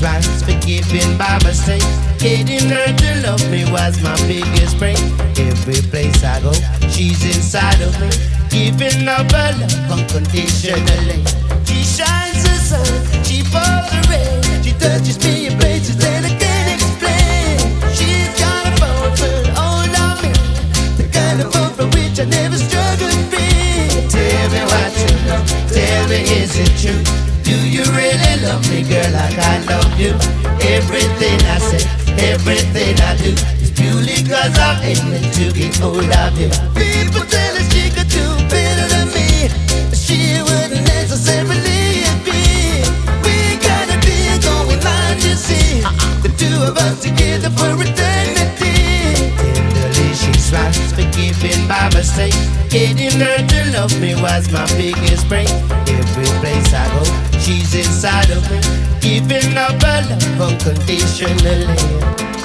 forgiven by mistake. Getting her to love me was my biggest break. Every place I go, she's inside of me. Giving up her love unconditionally. She shines the sun, she pours the rain. She touches me in places that I can't explain. She's got a boat hold on me. The kind of boat for which I never struggled free. Tell me what you know, tell me is it true? Do you really me, girl, I love you? Everything I say, everything I do is purely cause I'm aiming to get hold of you. People tell us she could do better than me, but she wouldn't necessarily agree. We got a deal going on, you see. The two of us together for eternity. Tenderly she smiles, forgiving my mistake. Getting her to love me was my biggest break. Every Giving up her love unconditionally.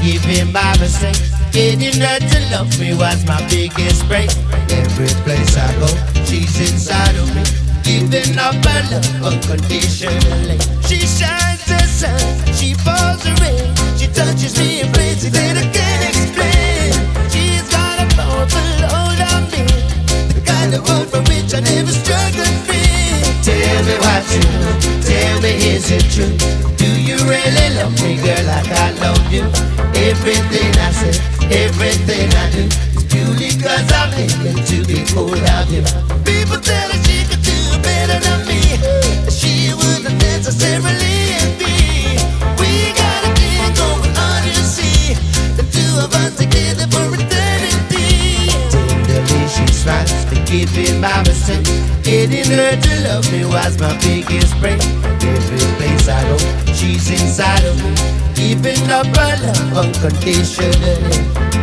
Forgiving my mistake. Getting her to love me was my biggest break. Every place I go, she's inside of me. Giving up her love unconditionally. She shines the sun, she pours the rain. She touches me in places that I can't explain. She's got a powerful hold on me. The kind of hold from which I never struggled free. Tell me what you know, tell me is it true? Do you really love me, girl, like you? Everything I say, everything I do is purely cause I'm aiming to get hold of you. People tell her she could do better than me. She wouldn't necessarily agree. We got a deal going on, you see. The two of us together for eternity. Tenderly she smiles, forgiving my mistake. Getting her to love me was my biggest break. Every place I go, inside of